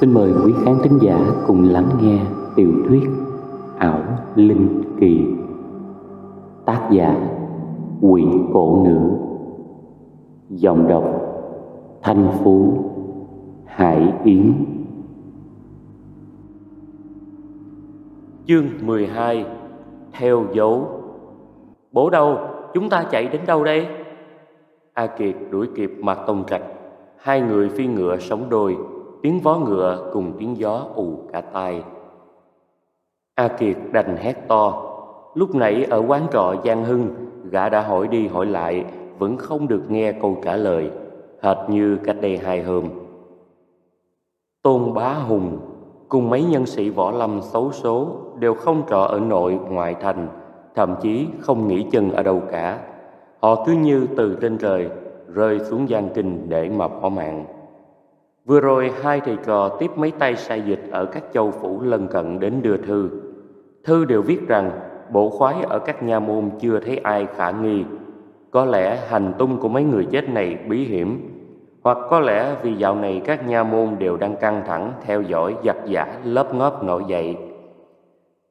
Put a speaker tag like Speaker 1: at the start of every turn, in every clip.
Speaker 1: Xin mời quý khán thính giả cùng lắng nghe tiểu thuyết Ảo Linh Kỳ. Tác giả, Quỷ Cổ Nữ. Dòng đọc, Thanh Phú, Hải Yến.
Speaker 2: Chương 12 Theo dấu. Bố đâu? Chúng ta chạy đến đâu đây? A Kiệt đuổi kịp mặt Tông Trạch. Hai người phi ngựa sống đôi tiếng vó ngựa cùng tiếng gió ù cả tai. A Kiệt đành hét to. Lúc nãy ở quán trọ Giang Hưng, gã đã hỏi đi hỏi lại, vẫn không được nghe câu trả lời, hệt như cách đây hai hôm. Tôn Bá Hùng cùng mấy nhân sĩ võ lâm xấu số đều không trọ ở nội ngoại thành, thậm chí không nghỉ chân ở đâu cả. Họ cứ như từ trên trời rơi xuống gian kinh để mà bỏ mạng. Vừa rồi hai thầy trò tiếp mấy tay sai dịch ở các châu phủ lân cận đến đưa thư. Thư đều viết rằng bộ khoái ở các nha môn chưa thấy ai khả nghi. Có lẽ hành tung của mấy người chết này bí hiểm, hoặc có lẽ vì dạo này các nha môn đều đang căng thẳng theo dõi giặc giả lớp ngóp nổi dậy.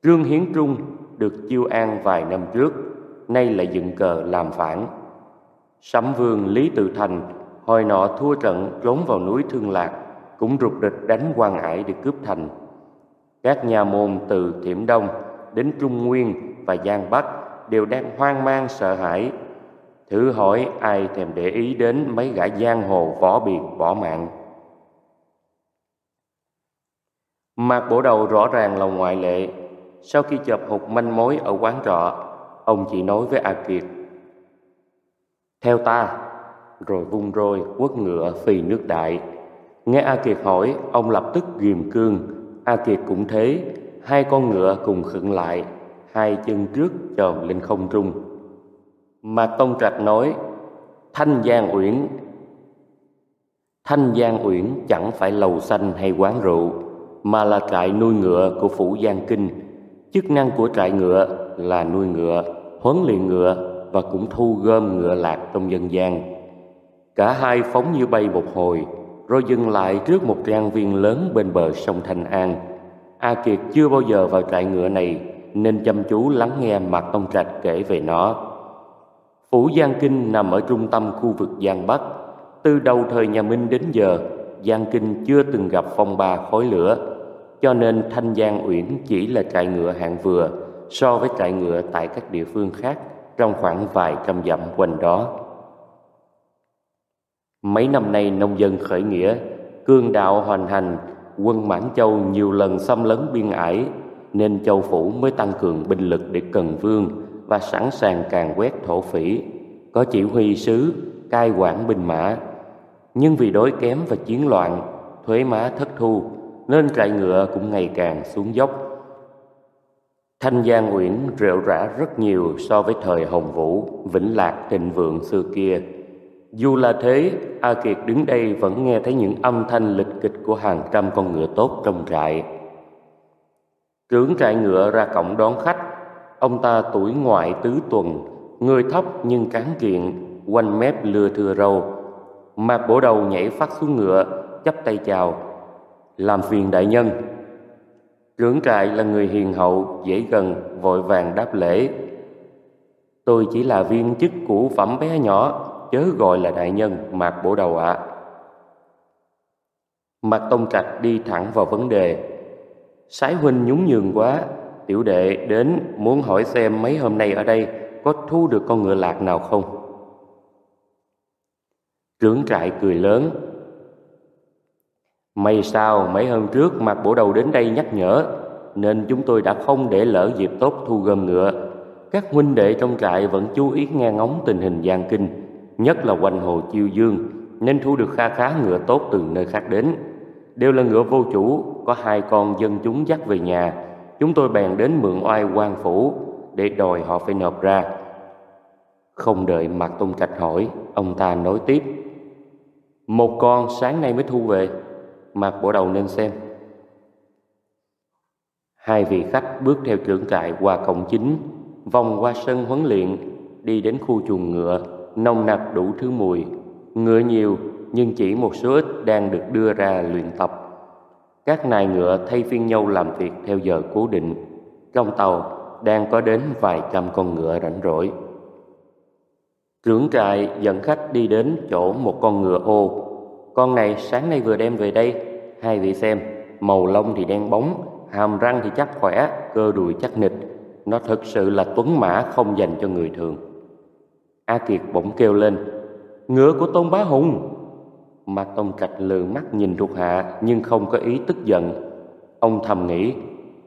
Speaker 2: Trương Hiến Trung được chiêu an vài năm trước, nay lại dựng cờ làm phản. Sấm vương Lý Tự Thành hồi nọ thua trận trốn vào núi Thương Lạc, cũng rụt rịch đánh quan ải để cướp thành. Các nhà môn từ Thiểm Đông đến Trung Nguyên và Giang Bắc đều đang hoang mang sợ hãi. Thử hỏi ai thèm để ý đến mấy gã giang hồ võ biệt bỏ mạng. Mạc bổ đầu rõ ràng là ngoại lệ. Sau khi chập hụt manh mối ở quán trọ, ông chỉ nói với A Kiệt. Theo ta, rồi vung roi quất ngựa phi nước đại. Nghe A Kiệt hỏi, ông lập tức ghim cương. A Kiệt cũng thế, hai con ngựa cùng khựng lại, hai chân trước tròn lên không trung. Mạc Tông Trạch nói, Thanh Giang Uyển Thanh Giang Uyển chẳng phải lầu xanh hay quán rượu, mà là trại nuôi ngựa của Phủ Giang Kinh. Chức năng của trại ngựa là nuôi ngựa, huấn luyện ngựa và cũng thu gom ngựa lạc trong dân gian. Cả hai phóng như bay một hồi, rồi dừng lại trước một trang viên lớn bên bờ sông Thanh An. A Kiệt chưa bao giờ vào trại ngựa này, nên chăm chú lắng nghe Mạc Tông Trạch kể về nó. Phủ Giang Kinh nằm ở trung tâm khu vực Giang Bắc. Từ đầu thời nhà Minh đến giờ, Giang Kinh chưa từng gặp phong ba khói lửa, cho nên Thanh Giang Uyển chỉ là trại ngựa hạng vừa so với trại ngựa tại các địa phương khác trong khoảng vài trăm dặm quanh đó. Mấy năm nay nông dân khởi nghĩa, cương đạo hoành hành, quân Mãn Châu nhiều lần xâm lấn biên ải, nên châu phủ mới tăng cường binh lực để cần vương và sẵn sàng càng quét thổ phỉ, có chỉ huy sứ, cai quản binh mã. Nhưng vì đối kém và chiến loạn, thuế má thất thu, nên trại ngựa cũng ngày càng xuống dốc. Thanh Giang Uyển rệu rã rất nhiều so với thời Hồng Vũ, Vĩnh Lạc thịnh vượng xưa kia. Dù là thế, A Kiệt đứng đây vẫn nghe thấy những âm thanh lịch kịch của hàng trăm con ngựa tốt trong trại. Trưởng trại ngựa ra cổng đón khách, ông ta tuổi ngoại tứ tuần, người thấp nhưng cán kiện, quanh mép lưa thưa râu. Mạc bổ đầu nhảy phát xuống ngựa, chắp tay chào. Làm phiền đại nhân. Trưởng trại là người hiền hậu, dễ gần, vội vàng đáp lễ. Tôi chỉ là viên chức của phẩm bé nhỏ, chớ gọi là đại nhân, mạc bổ đầu ạ. À. mạc tông trạch đi thẳng vào vấn đề. Sái huynh nhún nhường quá. Tiểu đệ đến muốn hỏi xem mấy hôm nay ở đây có thu được con ngựa lạc nào không? Trưởng trại cười lớn. May sao mấy hôm trước mạc bổ đầu đến đây nhắc nhở, nên chúng tôi đã không để lỡ dịp tốt thu gom ngựa. Các huynh đệ trong trại vẫn chú ý nghe ngóng tình hình giang kinh nhất là quanh hồ Chiêu Dương, nên thu được kha khá ngựa tốt từ nơi khác đến. Đều là ngựa vô chủ, có hai con dân chúng dắt về nhà. Chúng tôi bèn đến mượn oai quan phủ để đòi họ phải nộp ra. Không đợi Mạc Tôn Trạch hỏi, ông ta nói tiếp. Một con sáng nay mới thu về, Mạc bộ đầu nên xem. Hai vị khách bước theo trưởng trại qua cổng chính, vòng qua sân huấn luyện, đi đến khu chuồng ngựa nồng nặc đủ thứ mùi, ngựa nhiều nhưng chỉ một số ít đang được đưa ra luyện tập. Các nài ngựa thay phiên nhau làm việc theo giờ cố định. Trong tàu đang có đến vài trăm con ngựa rảnh rỗi. Trưởng trại dẫn khách đi đến chỗ một con ngựa ô. Con này sáng nay vừa đem về đây, hai vị xem, màu lông thì đen bóng, hàm răng thì chắc khỏe, cơ đùi chắc nịch. Nó thực sự là tuấn mã không dành cho người thường. A Kiệt bỗng kêu lên, ngựa của Tôn Bá Hùng. Mà Tông Trạch lừ mắt nhìn thuộc hạ nhưng không có ý tức giận. Ông thầm nghĩ,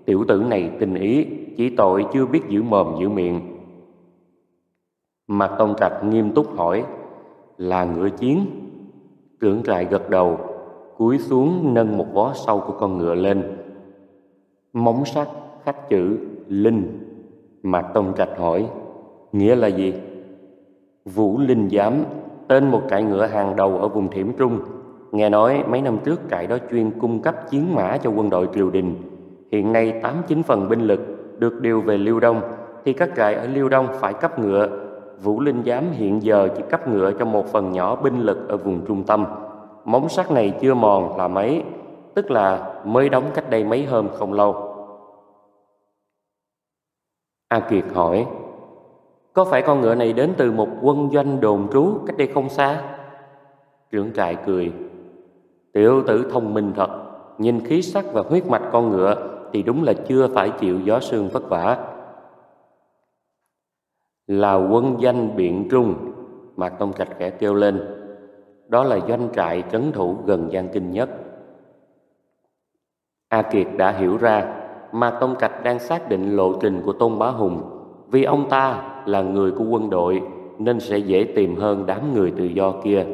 Speaker 2: tiểu tử này tình ý, chỉ tội chưa biết giữ mồm giữ miệng. Mạc Tông Trạch nghiêm túc hỏi, là ngựa chiến? Trưởng trại gật đầu, cúi xuống nâng một vó sau của con ngựa lên. Móng sắt khắc chữ Linh. Mạc Tông Trạch hỏi, nghĩa là gì? Vũ Linh Giám, tên một trại ngựa hàng đầu ở vùng Thiểm Trung. Nghe nói mấy năm trước trại đó chuyên cung cấp chiến mã cho quân đội triều đình. Hiện nay tám chín phần binh lực được điều về Liêu Đông, thì các trại ở Liêu Đông phải cấp ngựa. Vũ Linh Giám hiện giờ chỉ cấp ngựa cho một phần nhỏ binh lực ở vùng trung tâm. Móng sắt này chưa mòn là mấy, tức là mới đóng cách đây mấy hôm không lâu. A Kiệt hỏi, có phải con ngựa này đến từ một quân doanh đồn trú cách đây không xa? Trưởng trại cười, tiểu tử thông minh thật, nhìn khí sắc và huyết mạch con ngựa thì đúng là chưa phải chịu gió sương vất vả. Là quân danh biện trung, Mạc Tông Trạch khẽ kêu lên, đó là doanh trại trấn thủ gần Giang Kinh nhất. A Kiệt đã hiểu ra Mạc Tông Trạch đang xác định lộ trình của Tôn Bá Hùng vì ông ta là người của quân đội nên sẽ dễ tìm hơn đám người tự do kia.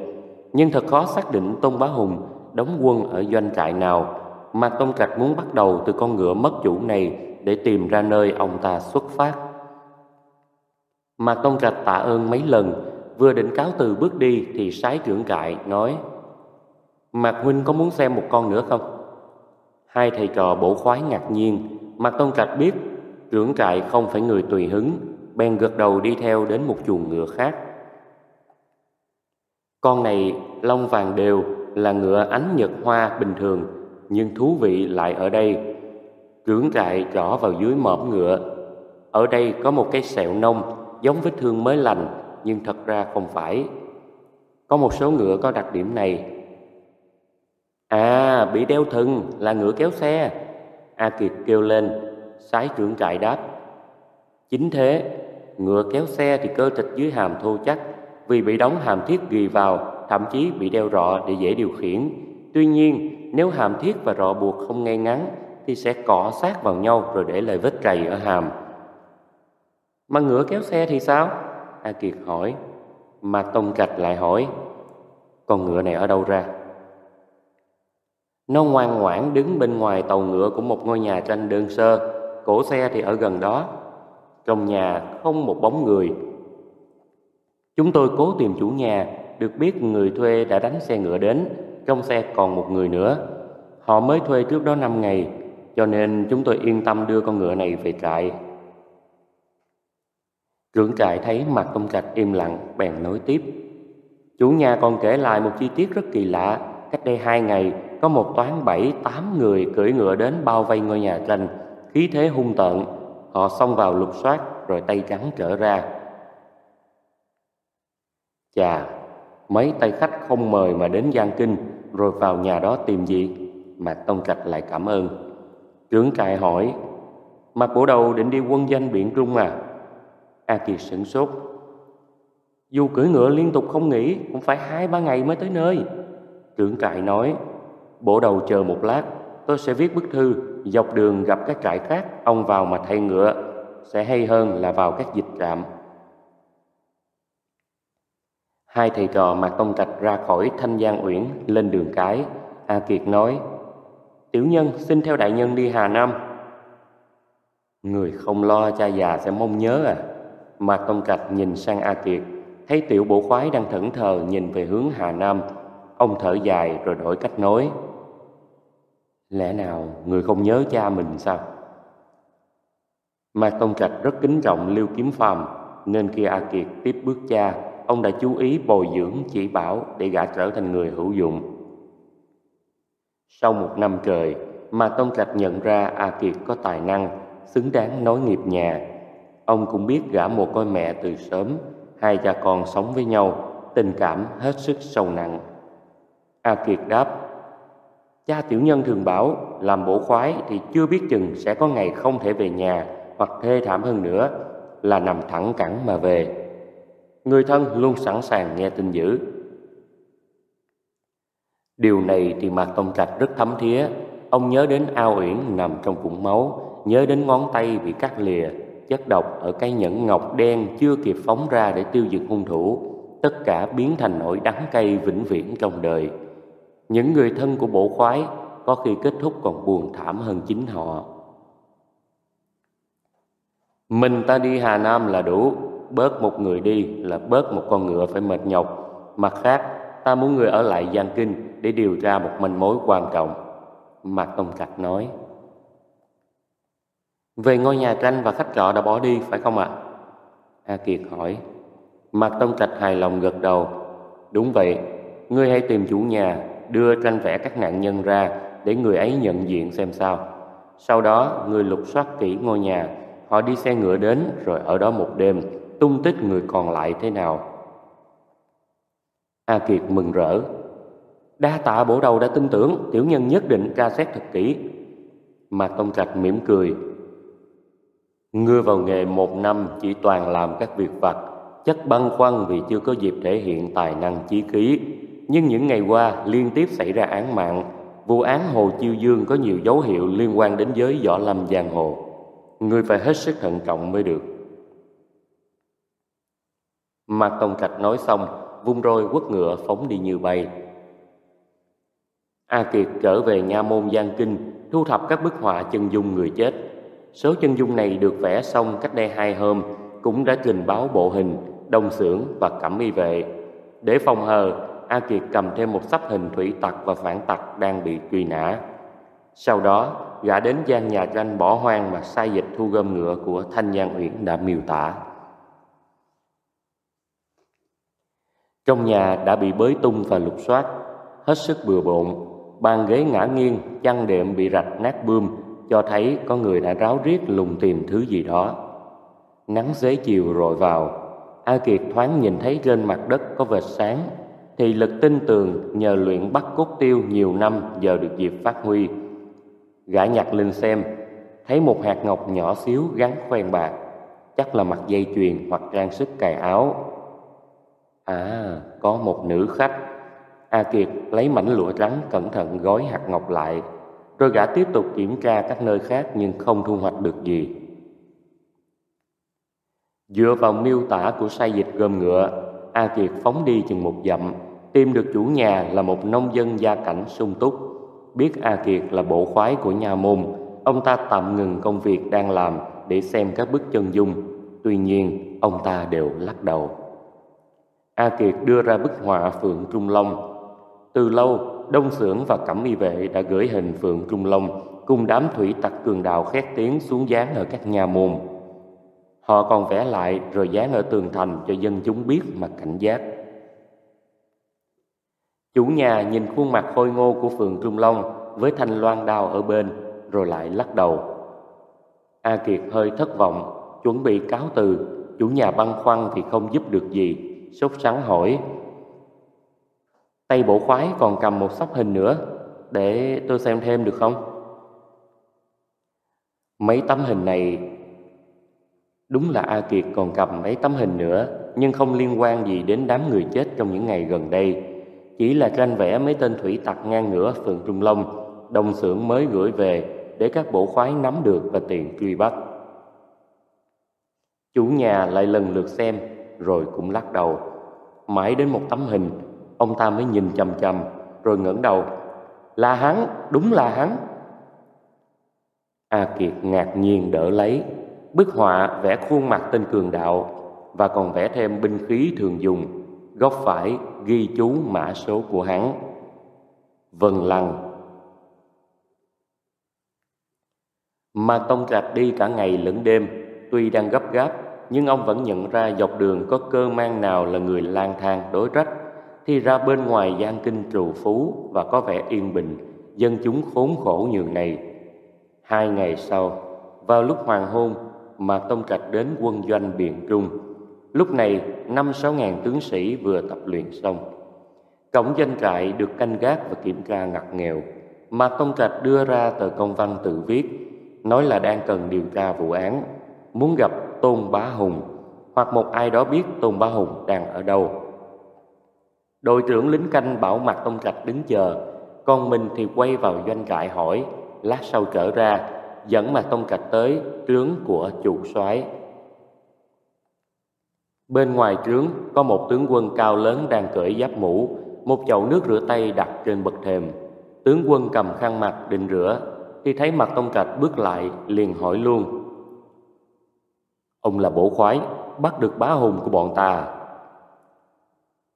Speaker 2: Nhưng thật khó xác định Tôn Bá Hùng đóng quân ở doanh trại nào. mà tôn Trạch muốn bắt đầu từ con ngựa mất chủ này để tìm ra nơi ông ta xuất phát. mà tôn Trạch tạ ơn mấy lần, vừa định cáo từ bước đi thì sái trưởng trại nói Mạc Huynh có muốn xem một con nữa không? Hai thầy trò bổ khoái ngạc nhiên, Mạc tôn Trạch biết trưởng trại không phải người tùy hứng, bèn gật đầu đi theo đến một chuồng ngựa khác. Con này lông vàng đều là ngựa ánh nhật hoa bình thường, nhưng thú vị lại ở đây. Trưởng trại trỏ vào dưới mõm ngựa. Ở đây có một cái sẹo nông giống vết thương mới lành, nhưng thật ra không phải. Có một số ngựa có đặc điểm này. À, bị đeo thừng là ngựa kéo xe. A Kiệt kêu lên, sái trưởng trại đáp. Chính thế, ngựa kéo xe thì cơ thịt dưới hàm thô chắc, vì bị đóng hàm thiết ghi vào, thậm chí bị đeo rọ để dễ điều khiển. Tuy nhiên, nếu hàm thiết và rọ buộc không ngay ngắn, thì sẽ cọ sát vào nhau rồi để lại vết trầy ở hàm. Mà ngựa kéo xe thì sao? A Kiệt hỏi. Mà Tông Trạch lại hỏi, con ngựa này ở đâu ra? Nó ngoan ngoãn đứng bên ngoài tàu ngựa của một ngôi nhà tranh đơn sơ, cổ xe thì ở gần đó. Trong nhà không một bóng người. Chúng tôi cố tìm chủ nhà, được biết người thuê đã đánh xe ngựa đến, trong xe còn một người nữa. Họ mới thuê trước đó 5 ngày, cho nên chúng tôi yên tâm đưa con ngựa này về trại. Trưởng trại thấy mặt công trạch im lặng, bèn nói tiếp. Chủ nhà còn kể lại một chi tiết rất kỳ lạ. Cách đây hai ngày, có một toán bảy tám người cưỡi ngựa đến bao vây ngôi nhà tranh, khí thế hung tợn. Họ xông vào lục soát rồi tay trắng trở ra. Chà, mấy tay khách không mời mà đến Giang Kinh rồi vào nhà đó tìm gì? Mạc Tông Trạch lại cảm ơn. Trưởng trại hỏi, Mạc Bổ Đầu định đi quân danh biển Trung à? A Kiệt sửng sốt. Dù cưỡi ngựa liên tục không nghỉ cũng phải hai ba ngày mới tới nơi. Trưởng trại nói, Bổ đầu chờ một lát, tôi sẽ viết bức thư, dọc đường gặp các trại khác, ông vào mà thay ngựa, sẽ hay hơn là vào các dịch trạm. Hai thầy trò Mạc Tông Trạch ra khỏi Thanh Giang Uyển lên đường cái. A Kiệt nói, Tiểu nhân xin theo đại nhân đi Hà Nam. Người không lo cha già sẽ mong nhớ à. Mạc Tông Trạch nhìn sang A Kiệt, thấy tiểu bộ khoái đang thẫn thờ nhìn về hướng Hà Nam. Ông thở dài rồi đổi cách nói. Lẽ nào người không nhớ cha mình sao? Mạc Tông Trạch rất kính trọng Lưu Kiếm Phàm nên khi A Kiệt tiếp bước cha, ông đã chú ý bồi dưỡng chỉ bảo để gã trở thành người hữu dụng. Sau một năm trời, mà Tông Trạch nhận ra A Kiệt có tài năng, xứng đáng nối nghiệp nhà. Ông cũng biết gả một coi mẹ từ sớm, hai cha con sống với nhau, tình cảm hết sức sâu nặng. A Kiệt đáp, cha tiểu nhân thường bảo làm bổ khoái thì chưa biết chừng sẽ có ngày không thể về nhà hoặc thê thảm hơn nữa là nằm thẳng cẳng mà về. Người thân luôn sẵn sàng nghe tin dữ. Điều này thì Mạc Tông Trạch rất thấm thía. Ông nhớ đến ao uyển nằm trong vũng máu, nhớ đến ngón tay bị cắt lìa, chất độc ở cái nhẫn ngọc đen chưa kịp phóng ra để tiêu diệt hung thủ. Tất cả biến thành nỗi đắng cay vĩnh viễn trong đời. Những người thân của bộ khoái có khi kết thúc còn buồn thảm hơn chính họ. Mình ta đi Hà Nam là đủ, bớt một người đi là bớt một con ngựa phải mệt nhọc. Mặt khác, ta muốn người ở lại Giang Kinh để điều tra một manh mối quan trọng. Mạc Tông Trạch nói. Về ngôi nhà tranh và khách trọ đã bỏ đi phải không ạ? A Kiệt hỏi. Mạc Tông Trạch hài lòng gật đầu. Đúng vậy, ngươi hãy tìm chủ nhà, đưa tranh vẽ các nạn nhân ra để người ấy nhận diện xem sao. Sau đó, người lục soát kỹ ngôi nhà, họ đi xe ngựa đến rồi ở đó một đêm, tung tích người còn lại thế nào. A Kiệt mừng rỡ. Đa tạ bổ đầu đã tin tưởng, tiểu nhân nhất định tra xét thật kỹ. Mạc Tông Trạch mỉm cười. Ngươi vào nghề một năm chỉ toàn làm các việc vặt, chắc băn khoăn vì chưa có dịp thể hiện tài năng chí khí. Nhưng những ngày qua liên tiếp xảy ra án mạng, vụ án Hồ Chiêu Dương có nhiều dấu hiệu liên quan đến giới võ lâm giang hồ. người phải hết sức thận trọng mới được. Mạc Tông Trạch nói xong, vung roi quất ngựa phóng đi như bay. A Kiệt trở về nha môn Giang Kinh, thu thập các bức họa chân dung người chết. Số chân dung này được vẽ xong cách đây hai hôm, cũng đã trình báo bộ hình, đông xưởng và cẩm y vệ. Để phòng hờ, A Kiệt cầm thêm một sắp hình thủy tặc và phản tặc đang bị truy nã. Sau đó, gã đến gian nhà tranh bỏ hoang mà sai dịch thu gom ngựa của Thanh Giang Uyển đã miêu tả. Trong nhà đã bị bới tung và lục soát, hết sức bừa bộn, bàn ghế ngã nghiêng, chăn đệm bị rạch nát bươm, cho thấy có người đã ráo riết lùng tìm thứ gì đó. Nắng xế chiều rọi vào, A Kiệt thoáng nhìn thấy trên mặt đất có vệt sáng, thì lực tin tường nhờ luyện bắt cốt tiêu nhiều năm giờ được dịp phát huy. Gã nhặt lên xem, thấy một hạt ngọc nhỏ xíu gắn khoen bạc, chắc là mặt dây chuyền hoặc trang sức cài áo À, có một nữ khách. A Kiệt lấy mảnh lụa trắng cẩn thận gói hạt ngọc lại, rồi gã tiếp tục kiểm tra các nơi khác nhưng không thu hoạch được gì. Dựa vào miêu tả của say dịch gom ngựa, A Kiệt phóng đi chừng một dặm, tìm được chủ nhà là một nông dân gia cảnh sung túc. Biết A Kiệt là bộ khoái của nhà môn, ông ta tạm ngừng công việc đang làm để xem các bức chân dung. Tuy nhiên, ông ta đều lắc đầu. A Kiệt đưa ra bức họa Phượng Trung Long. Từ lâu, Đông Sưởng và Cẩm Y Vệ đã gửi hình Phượng Trung Long cùng đám thủy tặc cường đạo khét tiếng xuống dán ở các nhà môn. Họ còn vẽ lại rồi dán ở tường thành cho dân chúng biết mà cảnh giác. Chủ nhà nhìn khuôn mặt khôi ngô của phường Trung Long với thanh loan đao ở bên rồi lại lắc đầu. A Kiệt hơi thất vọng, chuẩn bị cáo từ, chủ nhà băn khoăn thì không giúp được gì sốt sắng hỏi Tay bộ khoái còn cầm một sắp hình nữa Để tôi xem thêm được không? Mấy tấm hình này Đúng là A Kiệt còn cầm mấy tấm hình nữa Nhưng không liên quan gì đến đám người chết trong những ngày gần đây Chỉ là tranh vẽ mấy tên thủy tặc ngang ngửa phường Trung Long Đồng xưởng mới gửi về Để các bộ khoái nắm được và tiền truy bắt Chủ nhà lại lần lượt xem rồi cũng lắc đầu. Mãi đến một tấm hình, ông ta mới nhìn chầm chầm, rồi ngẩng đầu. Là hắn, đúng là hắn. A Kiệt ngạc nhiên đỡ lấy, bức họa vẽ khuôn mặt tên cường đạo và còn vẽ thêm binh khí thường dùng, góc phải ghi chú mã số của hắn. Vân Lăng Mà Tông Trạch đi cả ngày lẫn đêm, tuy đang gấp gáp nhưng ông vẫn nhận ra dọc đường có cơ mang nào là người lang thang đối trách thì ra bên ngoài gian kinh trù phú và có vẻ yên bình dân chúng khốn khổ nhường này. Hai ngày sau, vào lúc hoàng hôn, mà Tông Trạch đến quân doanh Biện Trung. Lúc này, năm sáu ngàn tướng sĩ vừa tập luyện xong. Cổng doanh trại được canh gác và kiểm tra ngặt nghèo. Mạc Tông Trạch đưa ra tờ công văn tự viết, nói là đang cần điều tra vụ án, muốn gặp Tôn Bá Hùng hoặc một ai đó biết Tôn Bá Hùng đang ở đâu. Đội trưởng lính canh bảo Mạc Tông Trạch đứng chờ, còn mình thì quay vào doanh trại hỏi, lát sau trở ra, dẫn Mạc Tông Trạch tới trướng của chủ soái. Bên ngoài trướng có một tướng quân cao lớn đang cởi giáp mũ, một chậu nước rửa tay đặt trên bậc thềm. Tướng quân cầm khăn mặt định rửa, khi thấy Mạc Tông Trạch bước lại liền hỏi luôn. Ông là bổ khoái, bắt được bá hùng của bọn ta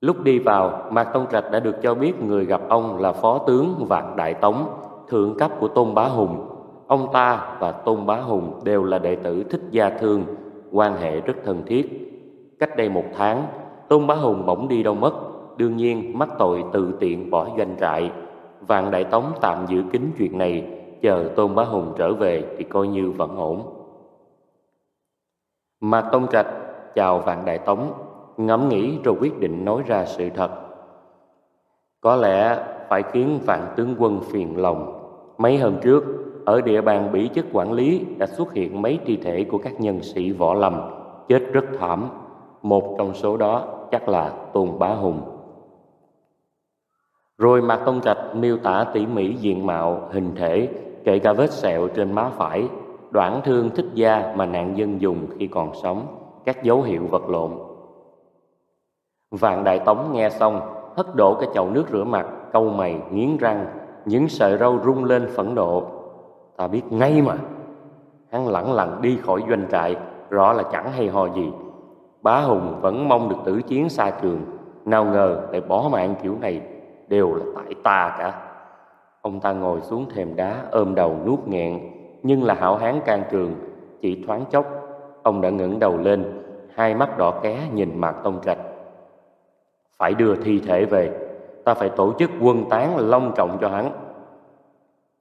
Speaker 2: Lúc đi vào, Mạc Tông Trạch đã được cho biết người gặp ông là Phó tướng Vạn Đại Tống, thượng cấp của Tôn Bá Hùng. Ông ta và Tôn Bá Hùng đều là đệ tử thích gia thương, quan hệ rất thân thiết. Cách đây một tháng, Tôn Bá Hùng bỗng đi đâu mất, đương nhiên mắc tội tự tiện bỏ doanh trại. Vạn Đại Tống tạm giữ kín chuyện này, chờ Tôn Bá Hùng trở về thì coi như vẫn ổn. Mạc Tông Trạch chào Vạn Đại Tống ngẫm nghĩ rồi quyết định nói ra sự thật. Có lẽ phải khiến vạn tướng quân phiền lòng. Mấy hôm trước, ở địa bàn bị chức quản lý đã xuất hiện mấy thi thể của các nhân sĩ võ lâm chết rất thảm. Một trong số đó chắc là Tôn Bá Hùng. Rồi Mạc Tông Trạch miêu tả tỉ mỉ diện mạo, hình thể, kể cả vết sẹo trên má phải, đoạn thương thích da mà nạn nhân dùng khi còn sống, các dấu hiệu vật lộn Vạn Đại Tống nghe xong, hất đổ cái chậu nước rửa mặt, câu mày, nghiến răng, những sợi râu rung lên phẫn nộ. Ta biết ngay mà. Hắn lẳng lặng đi khỏi doanh trại, rõ là chẳng hay ho gì. Bá Hùng vẫn mong được tử chiến xa trường, nào ngờ lại bỏ mạng kiểu này, đều là tại ta cả. Ông ta ngồi xuống thềm đá ôm đầu nuốt nghẹn, nhưng là hảo hán can trường, chỉ thoáng chốc, ông đã ngẩng đầu lên, hai mắt đỏ ké nhìn mặt tông trạch phải đưa thi thể về ta phải tổ chức quân tán long trọng cho hắn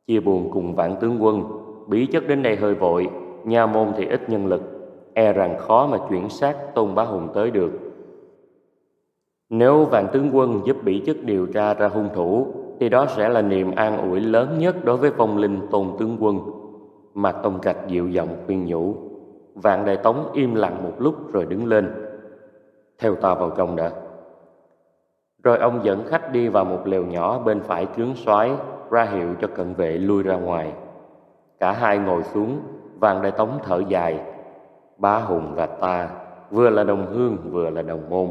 Speaker 2: chia buồn cùng vạn tướng quân. Bí chất đến đây hơi vội, nha môn thì ít nhân lực e rằng khó mà chuyển xác tôn bá hùng tới được. Nếu vạn tướng quân giúp bị chức điều tra ra hung thủ, thì đó sẽ là niềm an ủi lớn nhất đối với vong linh tôn tướng quân. Mà tông trạch dịu giọng khuyên nhủ, vạn đại tống im lặng một lúc rồi đứng lên. Theo ta vào trong đã rồi ông dẫn khách đi vào một lều nhỏ bên phải trướng soái ra hiệu cho cận vệ lui ra ngoài. Cả hai ngồi xuống, Vàng Đại Tống thở dài. Bá Hùng và ta vừa là đồng hương vừa là đồng môn,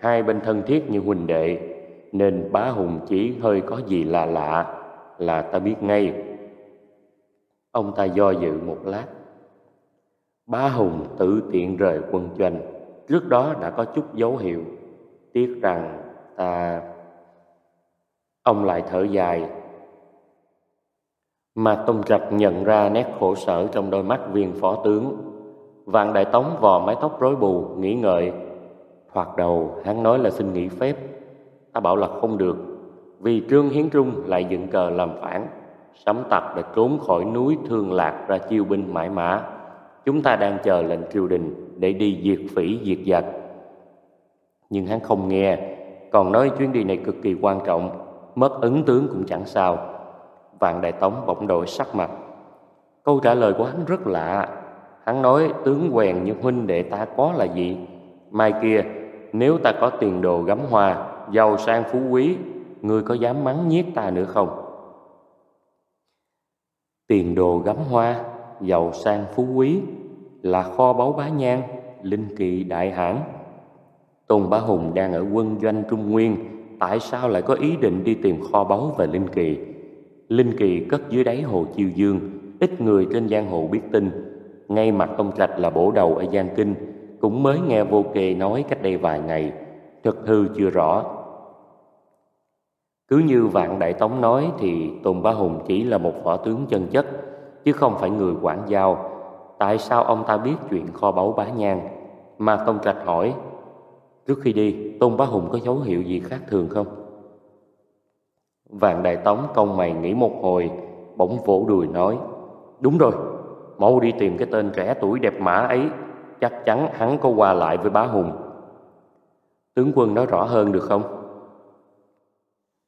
Speaker 2: hai bên thân thiết như huynh đệ, nên bá Hùng chỉ hơi có gì là lạ là ta biết ngay. Ông ta do dự một lát. Bá Hùng tự tiện rời quân doanh, trước đó đã có chút dấu hiệu, tiếc rằng ta ông lại thở dài. Mà tông trạch nhận ra nét khổ sở trong đôi mắt viên phó tướng. Vạn đại tống vò mái tóc rối bù, nghĩ ngợi. Thoạt đầu, hắn nói là xin nghỉ phép. Ta bảo là không được, vì trương hiến trung lại dựng cờ làm phản. Sấm tặc đã trốn khỏi núi thương lạc ra chiêu binh mãi mã. Chúng ta đang chờ lệnh triều đình để đi diệt phỉ diệt giặc. Nhưng hắn không nghe còn nói chuyến đi này cực kỳ quan trọng, mất ấn tướng cũng chẳng sao. Vạn Đại Tống bỗng đổi sắc mặt. Câu trả lời của hắn rất lạ. Hắn nói tướng quèn như huynh đệ ta có là gì? Mai kia, nếu ta có tiền đồ gắm hoa, giàu sang phú quý, ngươi có dám mắng nhiếc ta nữa không? Tiền đồ gắm hoa, giàu sang phú quý là kho báu bá nhang, linh kỳ đại hãn Tôn Bá Hùng đang ở quân doanh Trung Nguyên, tại sao lại có ý định đi tìm kho báu về Linh Kỳ? Linh Kỳ cất dưới đáy hồ Chiêu Dương, ít người trên giang hồ biết tin. Ngay mặt ông Trạch là bổ đầu ở Giang Kinh, cũng mới nghe vô kề nói cách đây vài ngày, thực hư chưa rõ. Cứ như Vạn Đại Tống nói thì Tôn Bá Hùng chỉ là một võ tướng chân chất, chứ không phải người quản giao. Tại sao ông ta biết chuyện kho báu bá nhang? Mà Tông Trạch hỏi, Trước khi đi, Tôn Bá Hùng có dấu hiệu gì khác thường không? Vạn Đại Tống công mày nghĩ một hồi, bỗng vỗ đùi nói, Đúng rồi, mau đi tìm cái tên trẻ tuổi đẹp mã ấy, chắc chắn hắn có qua lại với bá Hùng. Tướng quân nói rõ hơn được không?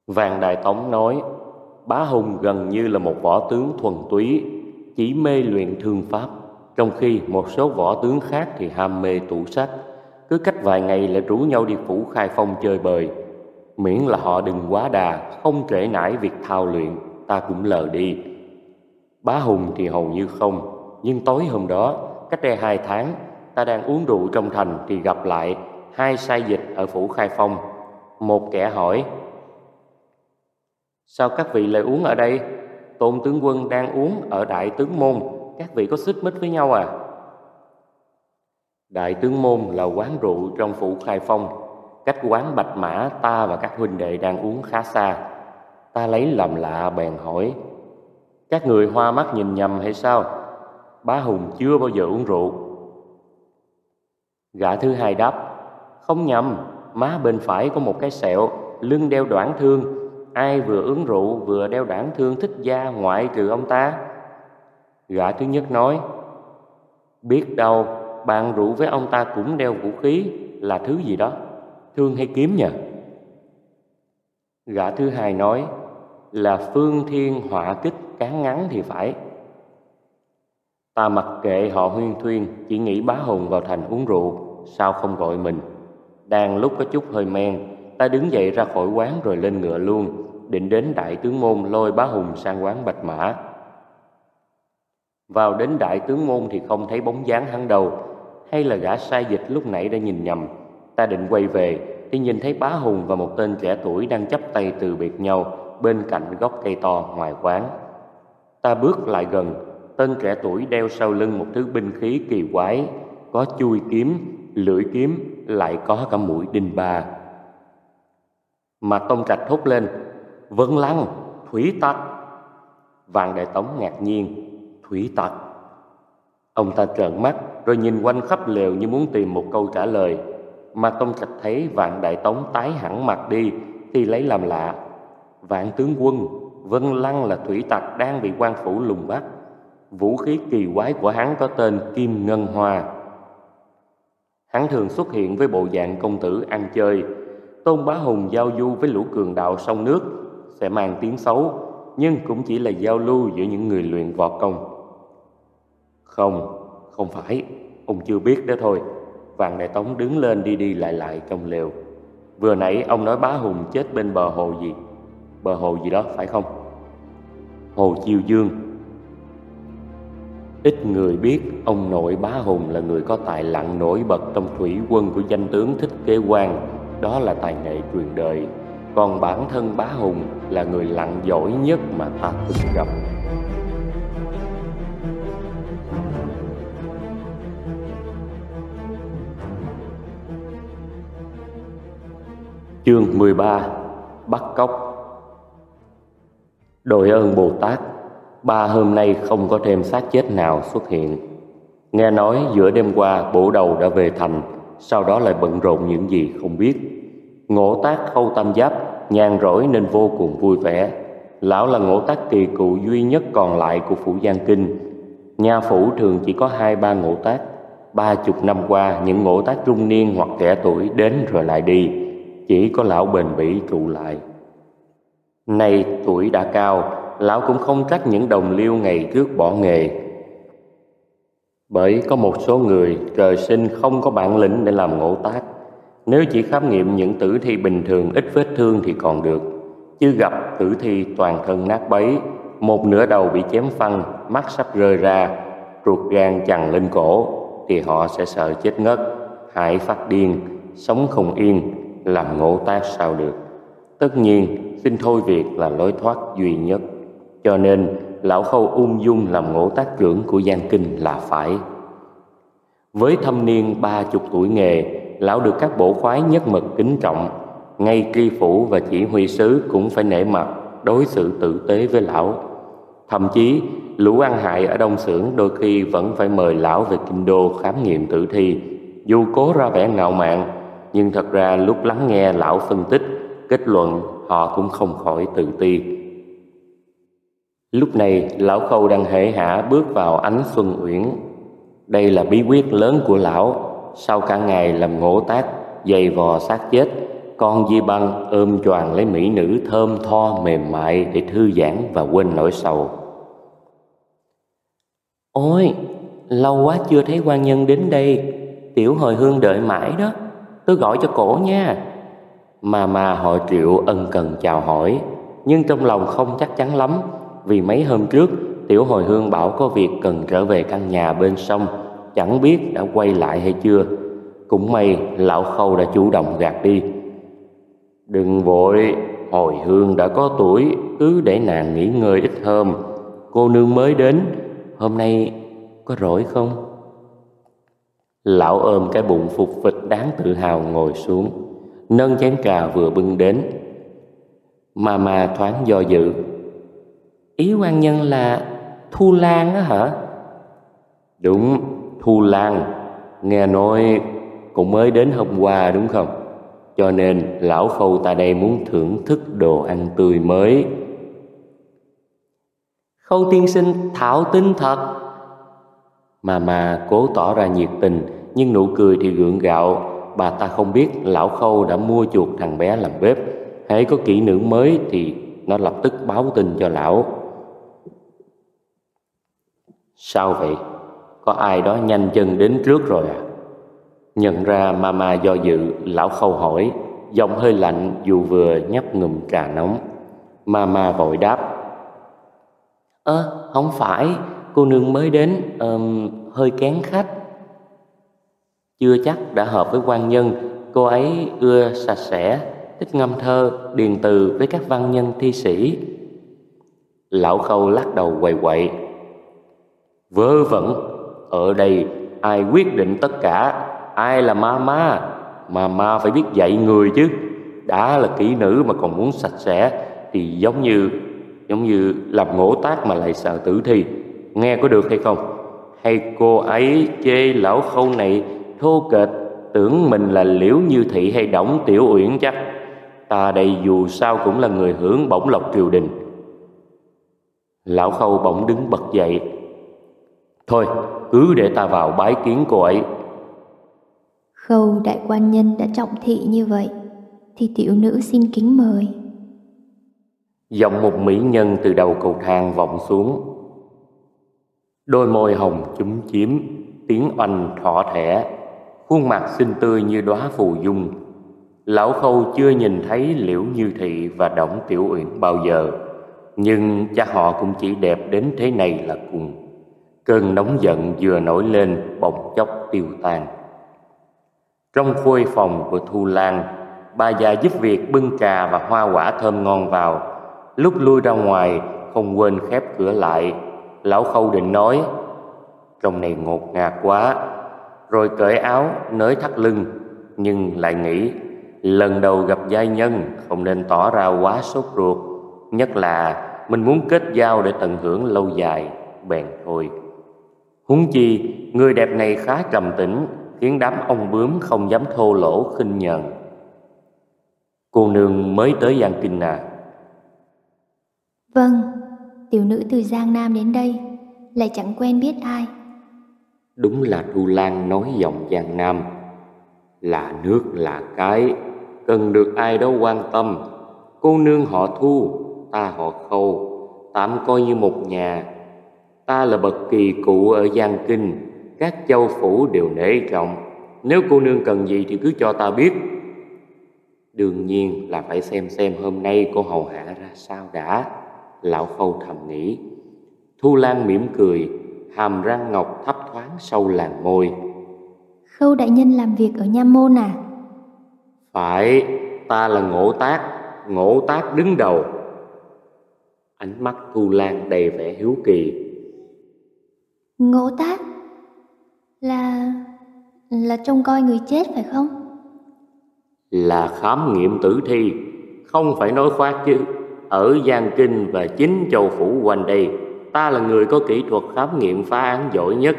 Speaker 2: Vàng Đại Tống nói, bá Hùng gần như là một võ tướng thuần túy, chỉ mê luyện thương pháp, trong khi một số võ tướng khác thì ham mê tủ sách, cứ cách vài ngày lại rủ nhau đi phủ khai phong chơi bời. Miễn là họ đừng quá đà, không trễ nải việc thao luyện, ta cũng lờ đi. Bá Hùng thì hầu như không, nhưng tối hôm đó, cách đây hai tháng, ta đang uống rượu trong thành thì gặp lại hai sai dịch ở phủ khai phong. Một kẻ hỏi, Sao các vị lại uống ở đây? Tôn tướng quân đang uống ở Đại Tướng Môn, các vị có xích mích với nhau à? Đại Tướng Môn là quán rượu trong phủ khai phong, cách quán Bạch Mã ta và các huynh đệ đang uống khá xa. Ta lấy làm lạ bèn hỏi, các người hoa mắt nhìn nhầm hay sao? Bá Hùng chưa bao giờ uống rượu. Gã thứ hai đáp, không nhầm, má bên phải có một cái sẹo, lưng đeo đoạn thương, ai vừa uống rượu vừa đeo đoạn thương thích gia ngoại trừ ông ta gã thứ nhất nói biết đâu bạn rượu với ông ta cũng đeo vũ khí là thứ gì đó, thương hay kiếm nhỉ gã thứ hai nói, là phương thiên họa kích cán ngắn thì phải. Ta mặc kệ họ huyên thuyên, chỉ nghĩ bá hùng vào thành uống rượu, sao không gọi mình? Đang lúc có chút hơi men, ta đứng dậy ra khỏi quán rồi lên ngựa luôn, định đến đại tướng môn lôi bá hùng sang quán bạch mã. Vào đến đại tướng môn thì không thấy bóng dáng hắn đâu hay là gã sai dịch lúc nãy đã nhìn nhầm? Ta định quay về, thì nhìn thấy bá hùng và một tên trẻ tuổi đang chấp tay từ biệt nhau bên cạnh gốc cây to ngoài quán. Ta bước lại gần, tên trẻ tuổi đeo sau lưng một thứ binh khí kỳ quái, có chui kiếm, lưỡi kiếm, lại có cả mũi đinh ba. Mà tông trạch thốt lên vân lăng, thủy tặc. Vàng đại tống ngạc nhiên, thủy tặc? Ông ta trợn mắt, rồi nhìn quanh khắp lều như muốn tìm một câu trả lời. Mà tông trạch thấy vạn đại tống tái hẳn mặt đi, thì lấy làm lạ. Vạn tướng quân, vân lăng là thủy tặc đang bị quan phủ lùng bắt. Vũ khí kỳ quái của hắn có tên kim ngân hoa. Hắn thường xuất hiện với bộ dạng công tử ăn chơi, tôn bá hùng giao du với lũ cường đạo sông nước, sẽ mang tiếng xấu, nhưng cũng chỉ là giao lưu giữa những người luyện võ công không không phải. Ông chưa biết đó thôi. Vàng đại tống đứng lên đi đi lại lại trong lều. Vừa nãy ông nói bá hùng chết bên bờ hồ gì? Bờ hồ gì đó, phải không? Hồ chiêu dương. Ít người biết ông nội bá hùng là người có tài lặn nổi bật trong thủy quân của danh tướng thích kế quan đó là tài nghệ truyền đời. Còn bản thân bá hùng là người lặn giỏi nhất mà ta từng gặp. Chương 13 Bắt cóc. Đội ơn Bồ Tát, Ba hôm nay không có thêm xác chết nào xuất hiện. Nghe nói giữa đêm qua bổ đầu đã về thành, Sau đó lại bận rộn những gì không biết. Ngộ tác khâu tam giáp nhàn rỗi nên vô cùng vui vẻ. Lão là ngộ tác kỳ cụ duy nhất còn lại của phủ Giang Kinh. Nhà phủ thường chỉ có hai ba ngộ tác. Ba chục năm qua, những ngộ tác trung niên hoặc trẻ tuổi đến rồi lại đi. Chỉ có lão bền bỉ trụ lại. Nay tuổi đã cao Lão cũng không trách những đồng liêu ngày trước bỏ nghề. Bởi có một số người trời sinh không có bản lĩnh để làm ngộ tác. Nếu chỉ khám nghiệm những tử thi bình thường ít vết thương thì còn được. Chứ gặp tử thi toàn thân nát bấy Một nửa đầu bị chém phăng, mắt sắp rơi ra Ruột gan chằng lên cổ Thì họ sẽ sợ chết ngất Hại phát điên, sống không yên. Làm ngộ tác sao được. Tất nhiên, xin thôi việc là lối thoát duy nhất. Cho nên, lão khâu ung dung làm ngộ tác trưởng của Giang Kinh là phải. Với thâm niên ba chục tuổi nghề, lão được các bổ khoái nhất mực kính trọng. Ngay tri phủ và chỉ huy sứ cũng phải nể mặt đối xử tử tế với lão. Thậm chí, lũ ăn hại ở đông xưởng đôi khi vẫn phải mời lão về kinh đô khám nghiệm tử thi. Dù cố ra vẻ ngạo mạn nhưng thật ra lúc lắng nghe lão phân tích kết luận họ cũng không khỏi tự ti. Lúc này, lão khâu đang hễ hả bước vào ánh xuân uyển. Đây là bí quyết lớn của lão, sau cả ngày làm ngỗ tác, dày vò xác chết, con di băng ôm choàng lấy mỹ nữ thơm tho mềm mại để thư giãn và quên nỗi sầu.
Speaker 1: Ôi, lâu quá chưa thấy quan nhân đến đây, tiểu hồi hương đợi mãi đó, tôi gọi cho cổ nha.
Speaker 2: Mà mà họ triệu ân cần chào hỏi, nhưng trong lòng không chắc chắn lắm, vì mấy hôm trước tiểu hồi hương bảo có việc cần trở về căn nhà bên sông, chẳng biết đã quay lại hay chưa. Cũng may lão khâu đã chủ động gạt đi Đừng vội, hồi hương đã có tuổi, cứ để nàng nghỉ ngơi ít hôm. Cô nương mới đến, hôm nay có rỗi không? Lão ôm cái bụng phục vịch đáng tự hào ngồi xuống, nâng chén trà vừa bưng đến. Mà mà thoáng do dự.
Speaker 1: Ý quan nhân là Thu Lan á hả?
Speaker 2: Đúng, Thu Lan. Nghe nói cũng mới đến hôm qua đúng không? cho nên lão khâu ta đây muốn thưởng thức đồ ăn tươi mới
Speaker 1: khâu tiên sinh thảo tinh thật
Speaker 2: mà mà cố tỏ ra nhiệt tình nhưng nụ cười thì gượng gạo. Bà ta không biết lão khâu đã mua chuột thằng bé làm bếp. Hãy có kỹ nữ mới thì nó lập tức báo tin cho lão. Sao vậy? Có ai đó nhanh chân đến trước rồi à? Nhận ra mama do dự, lão khâu hỏi, giọng hơi lạnh dù vừa nhấp ngụm trà nóng. Mama vội đáp.
Speaker 1: Ơ, không phải, cô nương mới đến, um, hơi kén khách. Chưa chắc đã hợp với quan nhân, cô ấy ưa sạch sẽ, thích ngâm thơ, điền từ với các văn nhân thi sĩ.
Speaker 2: Lão khâu lắc đầu quầy quậy. Vớ vẩn, ở đây ai quyết định tất cả ai là ma ma mà ma phải biết dạy người chứ đã là kỹ nữ mà còn muốn sạch sẽ thì giống như giống như làm ngỗ tác mà lại sợ tử thi nghe có được hay không? Hay cô ấy chê lão khâu này thô kệch tưởng mình là liễu như thị hay đổng tiểu uyển chắc? Ta đây dù sao cũng là người hưởng bổng lộc triều đình. Lão khâu bỗng đứng bật dậy. Thôi cứ để ta vào bái kiến cô ấy.
Speaker 3: Khâu đại quan nhân đã trọng thị như vậy Thì tiểu nữ xin kính mời.
Speaker 2: Giọng một mỹ nhân từ đầu cầu thang vọng xuống Đôi môi hồng chúm chiếm Tiếng oanh thỏ thẻ. Khuôn mặt xinh tươi như đóa phù dung. Lão Khâu chưa nhìn thấy Liễu Như Thị và Đổng Tiểu Uyển bao giờ. Nhưng cha họ cũng chỉ đẹp đến thế này là cùng. Cơn nóng giận vừa nổi lên bỗng chốc tiêu tan. Trong khuê phòng của Thu Lan, bà già giúp việc bưng trà và hoa quả thơm ngon vào. Lúc lui ra ngoài, không quên khép cửa lại. Lão Khâu định nói, trong này ngột ngạt quá. Rồi cởi áo, nới thắt lưng, nhưng lại nghĩ, lần đầu gặp giai nhân không nên tỏ ra quá sốt ruột. Nhất là mình muốn kết giao để tận hưởng lâu dài, bèn thôi. Huống chi, người đẹp này khá trầm tĩnh, khiến đám ông bướm không dám thô lỗ khinh nhờn. Cô nương mới tới Giang Kinh à?
Speaker 3: Vâng, tiểu nữ từ Giang Nam đến đây, lại chẳng quen biết ai.
Speaker 2: Đúng là Thu Lan nói giọng Giang Nam, là nước là cái, cần được ai đó quan tâm. Cô nương họ Thu, ta họ Khâu, tạm coi như một nhà. Ta là bậc kỳ cụ ở Giang Kinh, các châu phủ đều nể trọng nếu cô nương cần gì thì cứ cho ta biết đương nhiên là phải xem xem hôm nay cô hầu hạ ra sao đã lão khâu thầm nghĩ. Thu lan mỉm cười hàm răng ngọc thấp thoáng sâu làn môi.
Speaker 3: Khâu đại nhân làm việc ở nha môn à?
Speaker 2: Phải ta là ngộ tác ngộ tác đứng đầu. Ánh mắt thu lan đầy vẻ hiếu kỳ.
Speaker 3: Ngộ tác là... là trông coi người chết phải không?
Speaker 2: Là khám nghiệm tử thi, không phải nói khoác chứ. Ở Giang Kinh và chính châu phủ quanh đây, ta là người có kỹ thuật khám nghiệm phá án giỏi nhất.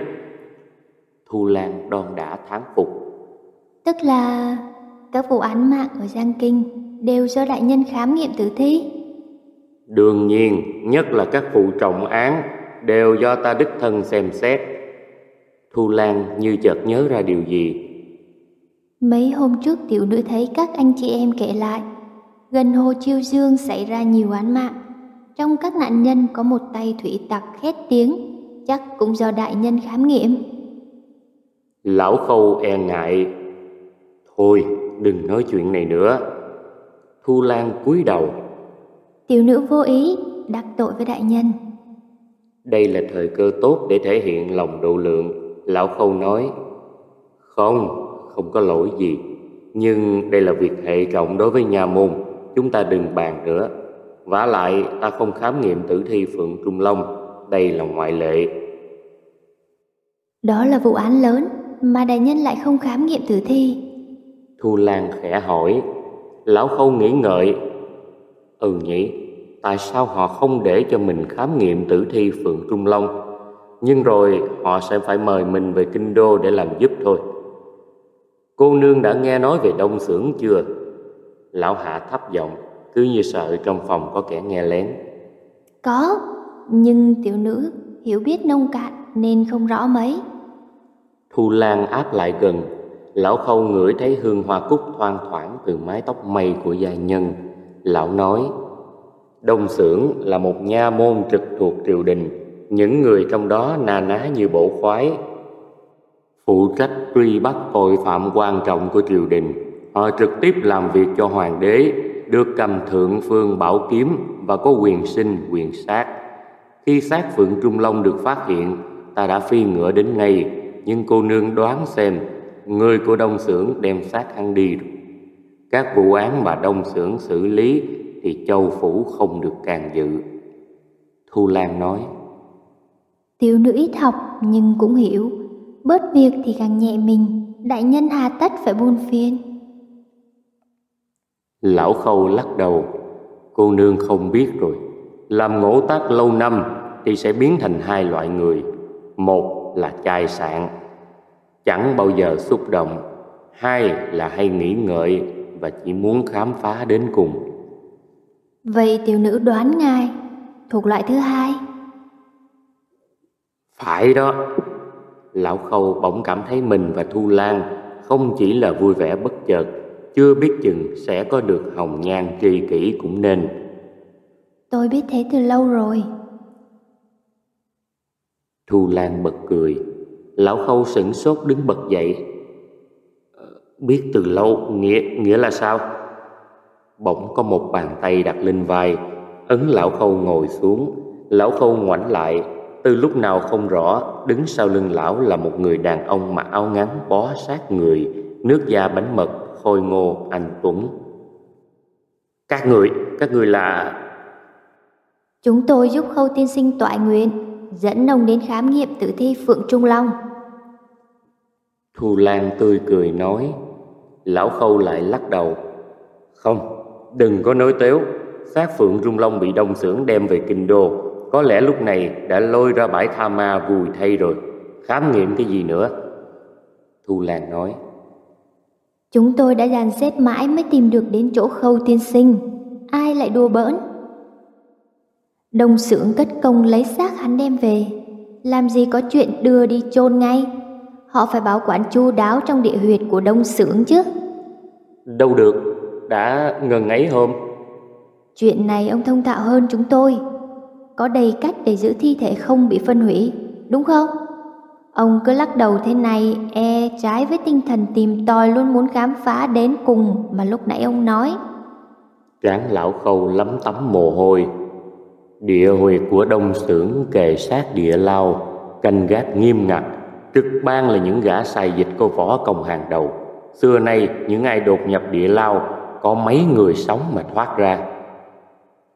Speaker 2: Thu Lan đon đã thán phục.
Speaker 3: Tức là các vụ án mạng ở Giang Kinh đều do đại nhân khám nghiệm tử thi?
Speaker 2: Đương nhiên, nhất là các vụ trọng án đều do ta đích thân xem xét. Thu Lan như chợt nhớ ra điều gì.
Speaker 3: Mấy hôm trước tiểu nữ thấy các anh chị em kể lại, gần hồ Chiêu Dương xảy ra nhiều án mạng. Trong các nạn nhân có một tay thủy tặc khét tiếng, chắc cũng do đại nhân khám nghiệm.
Speaker 2: Lão Khâu e ngại. Thôi, đừng nói chuyện này nữa. Thu Lan cúi đầu.
Speaker 3: Tiểu nữ vô ý, đắc tội với đại nhân.
Speaker 2: Đây là thời cơ tốt để thể hiện lòng độ lượng. Lão Khâu nói. Không, không có lỗi gì. Nhưng đây là việc hệ trọng đối với nhà môn. Chúng ta đừng bàn nữa. vả lại ta không khám nghiệm tử thi Phượng Trung Long. Đây là ngoại lệ.
Speaker 3: Đó là vụ án lớn mà đại nhân lại không khám nghiệm tử thi.
Speaker 2: Thu Lan khẽ hỏi. Lão Khâu nghĩ ngợi. Ừ nhỉ, tại sao họ không để cho mình khám nghiệm tử thi Phượng Trung Long? Nhưng rồi họ sẽ phải mời mình về Kinh Đô để làm giúp thôi. Cô nương đã nghe nói về đông xưởng chưa? Lão Hạ thấp giọng, cứ như sợ trong phòng có kẻ nghe lén.
Speaker 3: Có, nhưng tiểu nữ hiểu biết nông cạn nên không rõ mấy.
Speaker 2: Thu Lan áp lại gần, lão khâu ngửi thấy hương hoa cúc thoang thoảng từ mái tóc mây của gia nhân. Lão nói, Đông Xưởng là một nha môn trực thuộc triều đình, những người trong đó na ná như bộ khoái. Phụ trách truy bắt tội phạm quan trọng của triều đình, họ trực tiếp làm việc cho hoàng đế, được cầm thượng phương bảo kiếm và có quyền sinh quyền sát. Khi xác Phượng Trung Long được phát hiện, ta đã phi ngựa đến ngay, nhưng cô nương đoán xem người của Đông Xưởng đem xác hắn đi rồi. Các vụ án mà Đông Xưởng xử lý thì châu phủ không được càng dự. Thu Lan nói,
Speaker 3: Tiểu nữ ít học nhưng cũng hiểu, bớt việc thì càng nhẹ mình, đại nhân hà tất phải buôn phiền.
Speaker 2: Lão Khâu lắc đầu, cô nương không biết rồi, làm ngỗ tác lâu năm thì sẽ biến thành hai loại người. Một là chai sạn, chẳng bao giờ xúc động. Hai là hay nghĩ ngợi và chỉ muốn khám phá đến cùng.
Speaker 3: Vậy tiểu nữ đoán ngài thuộc loại thứ hai.
Speaker 2: Phải đó. Lão Khâu bỗng cảm thấy mình và Thu Lan không chỉ là vui vẻ bất chợt, chưa biết chừng sẽ có được hồng nhan tri kỷ cũng nên.
Speaker 3: Tôi biết thế từ lâu rồi.
Speaker 2: Thu Lan bật cười, lão Khâu sửng sốt đứng bật dậy. Ờ, biết từ lâu nghĩa nghĩa là sao? Bỗng có một bàn tay đặt lên vai, ấn lão Khâu ngồi xuống. Lão Khâu ngoảnh lại, từ lúc nào không rõ, đứng sau lưng lão là một người đàn ông mặc áo ngắn bó sát người, nước da bánh mật, khôi ngô, anh Tuấn. Các người, các người là...
Speaker 3: Chúng tôi giúp Khâu tiên sinh tọa nguyện, dẫn ông đến khám nghiệm tử thi Phượng Trung Long.
Speaker 2: Thu Lan tươi cười nói, lão Khâu lại lắc đầu. Không, đừng có nói tếu, xác Phượng Trung Long bị đông xưởng đem về Kinh Đô, có lẽ lúc này đã lôi ra bãi tha ma vùi thay rồi, khám nghiệm cái gì nữa? Thu Lan nói.
Speaker 3: Chúng tôi đã dàn xếp mãi mới tìm được đến chỗ khâu tiên sinh, ai lại đùa bỡn? Đông xưởng cất công lấy xác hắn đem về, làm gì có chuyện đưa đi chôn ngay. Họ phải bảo quản chu đáo trong địa huyệt của đông xưởng chứ.
Speaker 2: Đâu được, đã ngần ấy hôm.
Speaker 3: Chuyện này ông thông thạo hơn chúng tôi. Có đầy cách để giữ thi thể không bị phân hủy, đúng không? Ông cứ lắc đầu thế này e trái với tinh thần tìm tòi luôn muốn khám phá đến cùng mà lúc nãy ông nói.
Speaker 2: Tráng lão khâu lắm tắm mồ hôi. Địa huyệt của đông xưởng kề sát địa lao, canh gác nghiêm ngặt, trực ban là những gã xài dịch có võ công hàng đầu. Xưa nay những ai đột nhập địa lao có mấy người sống mà thoát ra.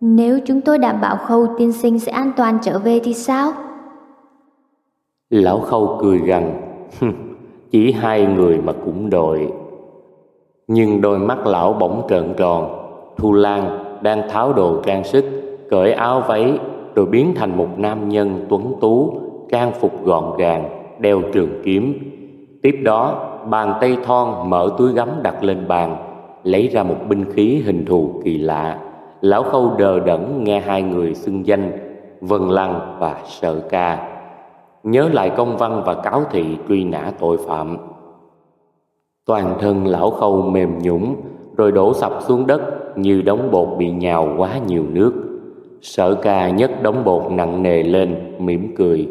Speaker 3: Nếu chúng tôi đảm bảo khâu tiên sinh sẽ an toàn trở về thì sao?
Speaker 2: Lão khâu cười gằn, chỉ hai người mà cũng đội. Nhưng đôi mắt lão bỗng trợn tròn, Thu Lan đang tháo đồ trang sức, cởi áo váy rồi biến thành một nam nhân tuấn tú, trang phục gọn gàng, đeo trường kiếm. Tiếp đó, bàn tay thon mở túi gấm đặt lên bàn, lấy ra một binh khí hình thù kỳ lạ. Lão Khâu đờ đẫn nghe hai người xưng danh Vân Lăng và Sợ Ca. Nhớ lại công văn và cáo thị truy nã tội phạm. Toàn thân lão Khâu mềm nhũng rồi đổ sập xuống đất như đống bột bị nhào quá nhiều nước. Sở ca nhấc đống bột nặng nề lên, mỉm cười.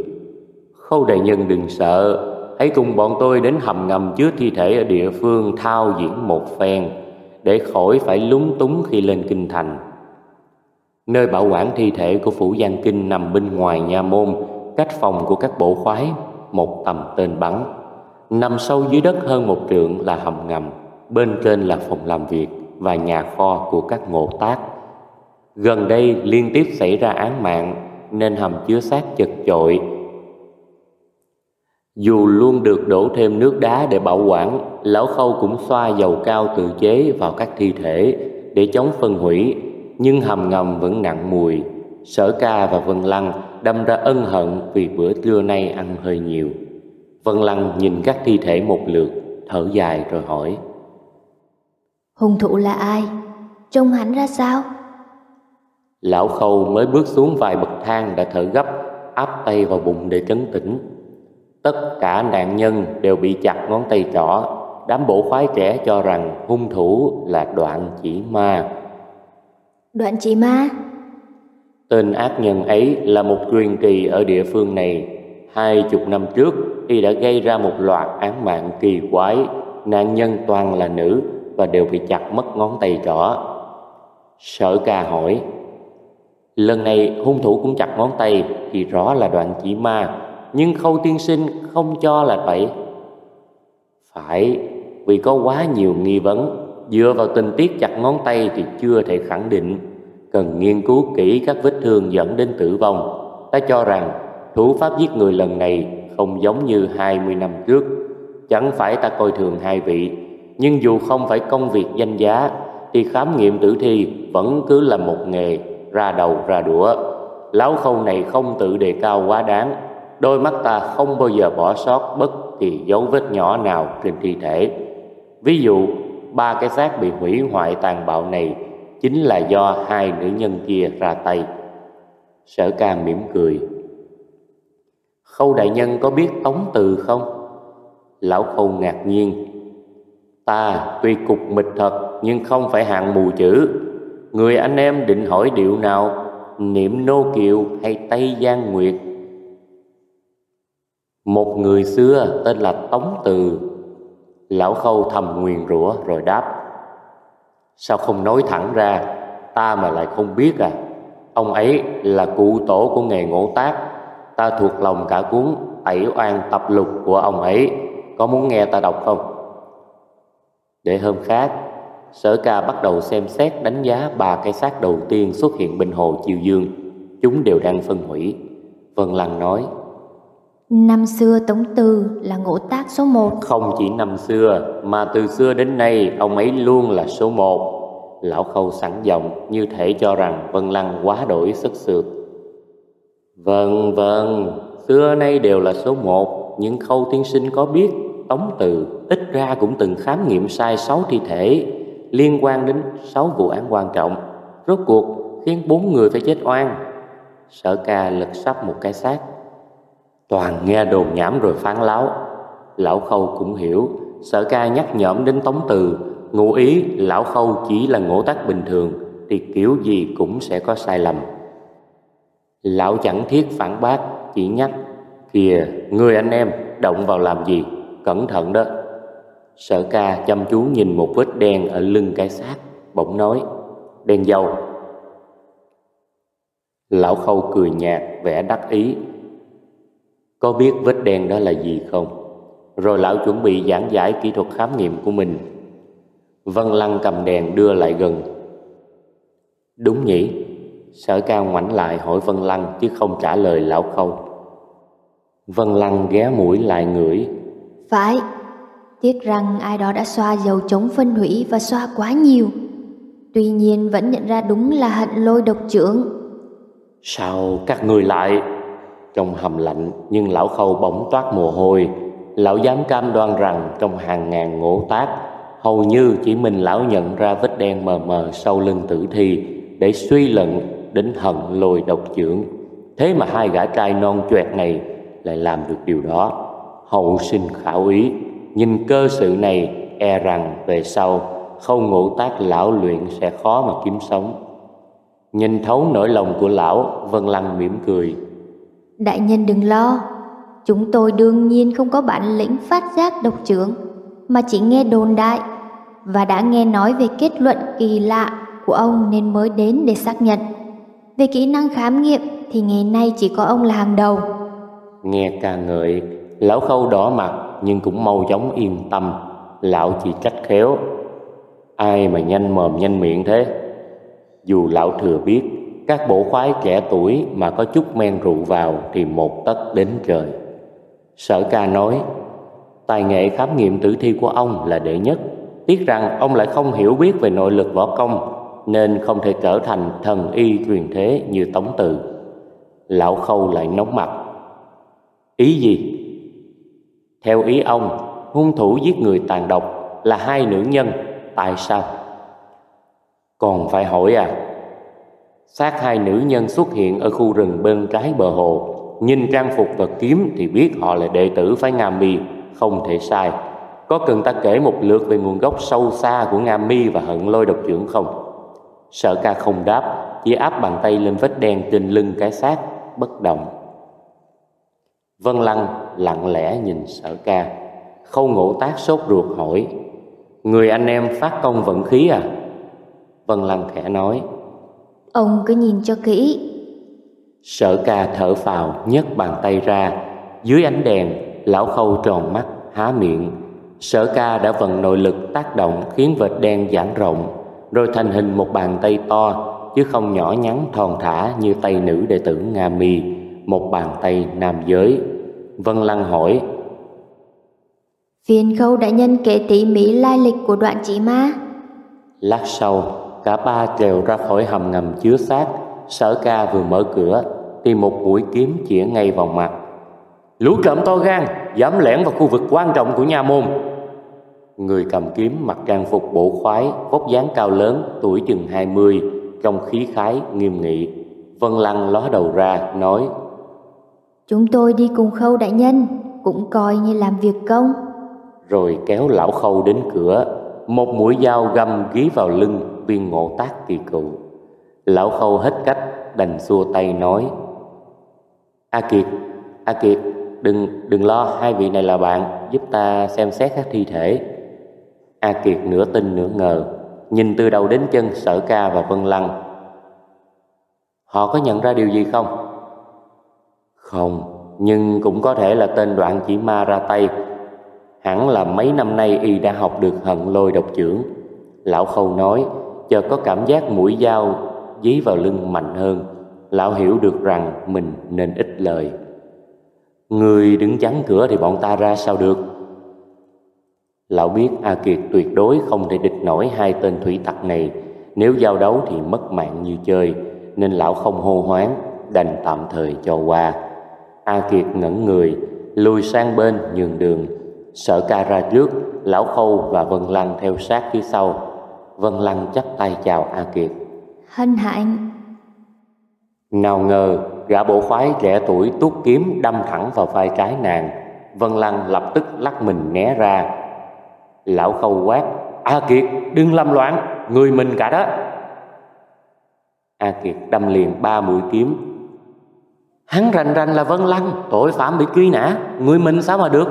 Speaker 2: Khâu đại nhân đừng sợ, hãy cùng bọn tôi đến hầm ngầm chứa thi thể ở địa phương thao diễn một phen, để khỏi phải lúng túng khi lên kinh thành. Nơi bảo quản thi thể của Phủ Giang Kinh nằm bên ngoài nhà môn, cách phòng của các bộ khoái, một tầm tên bắn. Nằm sâu dưới đất hơn một trượng là hầm ngầm, bên trên là phòng làm việc và nhà kho của các ngộ tác. Gần đây liên tiếp xảy ra án mạng nên hầm chứa xác chật chội. Dù luôn được đổ thêm nước đá để bảo quản, lão khâu cũng xoa dầu cao tự chế vào các thi thể để chống phân hủy, nhưng hầm ngầm vẫn nặng mùi. Sở ca và Vân Lăng đâm ra ân hận vì bữa trưa nay ăn hơi nhiều. Vân Lăng nhìn các thi thể một lượt, thở dài rồi hỏi.
Speaker 3: Hung thủ là ai? Trông hắn ra sao?
Speaker 2: Lão Khâu mới bước xuống vài bậc thang đã thở gấp, áp tay vào bụng để trấn tĩnh. Tất cả nạn nhân đều bị chặt ngón tay trỏ. Đám bộ khoái trẻ cho rằng hung thủ là đoạn chỉ ma.
Speaker 3: Đoạn chỉ ma?
Speaker 2: Tên ác nhân ấy là một truyền kỳ ở địa phương này. Hai chục năm trước, y đã gây ra một loạt án mạng kỳ quái. Nạn nhân toàn là nữ và đều bị chặt mất ngón tay trỏ. Sở ca hỏi, lần này hung thủ cũng chặt ngón tay thì rõ là đoạn chỉ ma, nhưng khâu tiên sinh không cho là vậy. Phải, vì có quá nhiều nghi vấn, dựa vào tình tiết chặt ngón tay thì chưa thể khẳng định, cần nghiên cứu kỹ các vết thương dẫn đến tử vong. Ta cho rằng thủ pháp giết người lần này không giống như 20 năm trước, chẳng phải ta coi thường hai vị nhưng dù không phải công việc danh giá thì khám nghiệm tử thi vẫn cứ là một nghề ra đầu ra đũa. Lão khâu này không tự đề cao quá đáng, đôi mắt ta không bao giờ bỏ sót bất kỳ dấu vết nhỏ nào trên thi thể. Ví dụ, ba cái xác bị hủy hoại tàn bạo này chính là do hai nữ nhân kia ra tay. Sở ca mỉm cười. Khâu đại nhân có biết tống từ không? Lão khâu ngạc nhiên Ta tuy cục mịch thật, nhưng không phải hạng mù chữ Người anh em định hỏi điệu nào Niệm nô kiều hay Tây Giang Nguyệt Một người xưa tên là Tống Từ Lão Khâu thầm nguyền rủa rồi đáp Sao không nói thẳng ra Ta mà lại không biết à Ông ấy là cụ tổ của nghề ngộ tác Ta thuộc lòng cả cuốn Tẩy oan tập lục của ông ấy Có muốn nghe ta đọc không? Để hôm khác, Sở ca bắt đầu xem xét đánh giá ba cái xác đầu tiên xuất hiện bên hồ Chiêu Dương. Chúng đều đang phân hủy. Vân Lăng nói,
Speaker 3: Năm xưa Tống Tư là ngũ tác số một
Speaker 2: Không chỉ năm xưa, mà từ xưa đến nay ông ấy luôn là số một. Lão Khâu sẵn giọng như thể cho rằng Vân Lăng quá đổi sức sượt. Vâng, vâng, xưa nay đều là số một, nhưng Khâu tiên sinh có biết Tống Từ ít ra cũng từng khám nghiệm sai sáu thi thể liên quan đến sáu vụ án quan trọng. Rốt cuộc khiến bốn người phải chết oan. Sở ca lật sắp một cái xác. Toàn nghe đồn nhảm rồi phán láo. Lão Khâu cũng hiểu, sở ca nhắc nhõm đến Tống Từ, ngụ ý lão Khâu chỉ là ngộ tác bình thường thì kiểu gì cũng sẽ có sai lầm. Lão chẳng thiết phản bác, chỉ nhắc Kìa, người anh em, động vào làm gì? Cẩn thận đó Sở ca chăm chú nhìn một vết đen ở lưng cái xác Bỗng nói Đen dầu Lão khâu cười nhạt vẻ đắc ý có biết vết đen đó là gì không? Rồi lão chuẩn bị giảng giải kỹ thuật khám nghiệm của mình Vân Lăng cầm đèn đưa lại gần Đúng nhỉ Sở ca ngoảnh lại hỏi Vân Lăng Chứ không trả lời lão khâu Vân Lăng ghé mũi lại ngửi
Speaker 3: phải, tiếc rằng ai đó đã xoa dầu chống phân hủy và xoa quá nhiều. Tuy nhiên vẫn nhận ra đúng là hận lôi độc trưởng.
Speaker 2: Sao các người lại? Trong hầm lạnh nhưng lão khâu bỗng toát mồ hôi. Lão dám cam đoan rằng trong hàng ngàn ngộ tác, Hầu như chỉ mình lão nhận ra vết đen mờ mờ sau lưng tử thi Để suy luận đến hận lồi độc trưởng. Thế mà hai gã trai non choẹt này lại làm được điều đó. Hậu sinh khảo ý Nhìn cơ sự này e rằng về sau không ngộ tác lão luyện sẽ khó mà kiếm sống. Nhìn thấu nỗi lòng của lão Vân Lăng mỉm cười.
Speaker 3: Đại nhân đừng lo. Chúng tôi đương nhiên không có bản lĩnh phát giác độc trưởng, Mà chỉ nghe đồn đại Và đã nghe nói về kết luận kỳ lạ của ông nên mới đến để xác nhận. Về kỹ năng khám nghiệm thì ngày nay chỉ có ông là hàng đầu.
Speaker 2: Nghe ca ngợi, Lão khâu đỏ mặt nhưng cũng mau chóng yên tâm, Lão chỉ trách khéo. Ai mà nhanh mồm nhanh miệng thế? Dù lão thừa biết các bộ khoái trẻ tuổi mà có chút men rượu vào Thì một tấc đến trời Sở ca nói Tài nghệ khám nghiệm tử thi của ông là đệ nhất Tiếc rằng ông lại không hiểu biết về nội lực võ công Nên không thể trở thành thần y truyền thế như Tống Tự. Lão Khâu lại nóng mặt Ý gì? Theo ý ông, hung thủ giết người tàn độc là hai nữ nhân Tại sao? Còn phải hỏi à Xác hai nữ nhân xuất hiện ở khu rừng bên trái bờ hồ. Nhìn trang phục và kiếm thì biết họ là đệ tử phái Nga Mi. Không thể sai. Có cần ta kể một lượt về nguồn gốc sâu xa của Nga Mi và hận lôi độc trưởng không? Sở ca không đáp, Chỉ áp bàn tay lên vết đen trên lưng cái xác, Bất động. Vân Lăng lặng lẽ nhìn sở ca. Khâu ngộ tác sốt ruột hỏi, Người anh em phát công vận khí à? Vân Lăng khẽ nói
Speaker 3: Ông cứ nhìn cho kỹ.
Speaker 2: Sở ca thở phào nhấc bàn tay ra. Dưới ánh đèn Lão khâu tròn mắt há miệng. Sở ca đã vận nội lực tác động Khiến vệt đen giãn rộng Rồi thành hình một bàn tay to Chứ không nhỏ nhắn thon thả Như tay nữ đệ tử Nga Mi Một bàn tay nam giới. Vân Lăng hỏi
Speaker 3: Phiền khâu đại nhân kể tỉ mỉ lai lịch của đoạn chỉ ma.
Speaker 2: Lát sau Cả ba trèo ra khỏi hầm ngầm chứa xác. Sở ca vừa mở cửa Thì một mũi kiếm chĩa ngay vào mặt. Lũ trộm to gan Dám lẻn vào khu vực quan trọng của nhà môn. Người cầm kiếm mặc trang phục bộ khoái Vóc dáng cao lớn Tuổi chừng hai mươi Trong khí khái nghiêm nghị. Vân Lăng ló đầu ra nói
Speaker 3: Chúng tôi đi cùng khâu đại nhân Cũng coi như làm việc công.
Speaker 2: Rồi kéo lão khâu đến cửa. Một mũi dao găm ghi vào lưng viên ngộ tác kỳ cựu. Lão khâu hết cách đành xua tay nói A Kiệt, A Kiệt Đừng đừng lo hai vị này là bạn Giúp ta xem xét các thi thể. A Kiệt nửa tin nửa ngờ Nhìn từ đầu đến chân sở ca và Vân Lăng. Họ có nhận ra điều gì không? Không, nhưng cũng có thể là tên đoạn chỉ ma ra tay. Hẳn là mấy năm nay y đã học được hận lôi độc trưởng. Lão Khâu nói Chợt có cảm giác mũi dao dí vào lưng mạnh hơn. Lão hiểu được rằng mình nên ít lời. Người đứng chắn cửa thì bọn ta ra sao được? Lão biết A Kiệt tuyệt đối không thể địch nổi hai tên thủy tặc này. Nếu giao đấu thì mất mạng như chơi, Nên lão không hô hoáng, Đành tạm thời cho qua. A Kiệt ngẩn người, Lùi sang bên nhường đường. Sợ ca ra trước, Lão Khâu và Vân Lăng theo sát phía sau. Vân Lăng chắp tay chào A Kiệt.
Speaker 3: Hân hạnh.
Speaker 2: Nào ngờ gã bộ khoái trẻ tuổi tuốt kiếm đâm thẳng vào vai trái nàng. Vân Lăng lập tức lắc mình né ra. Lão Khâu quát A Kiệt đừng lâm loạn Người mình cả đó. A Kiệt đâm liền ba mũi kiếm. Hắn rành rành là Vân Lăng Tội phạm bị truy nã Người mình sao mà được?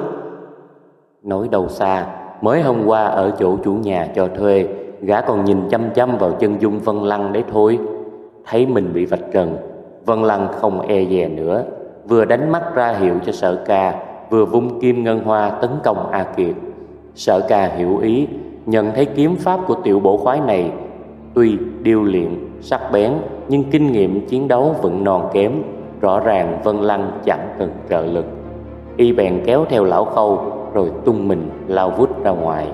Speaker 2: Nói đầu xa Mới hôm qua ở chỗ chủ nhà cho thuê Gã còn nhìn chăm chăm vào chân dung Vân Lăng đấy thôi. Thấy mình bị vạch trần Vân Lăng không e dè nữa. Vừa đánh mắt ra hiệu cho sở ca Vừa vung kim ngân hoa tấn công A Kiệt. Sở ca hiểu ý Nhận thấy kiếm pháp của tiểu bộ khoái này Tuy điêu luyện, sắc bén Nhưng kinh nghiệm chiến đấu vẫn non kém. Rõ ràng Vân Lăng chẳng cần trợ lực. Y bèn kéo theo lão khâu Rồi tung mình lao vút ra ngoài.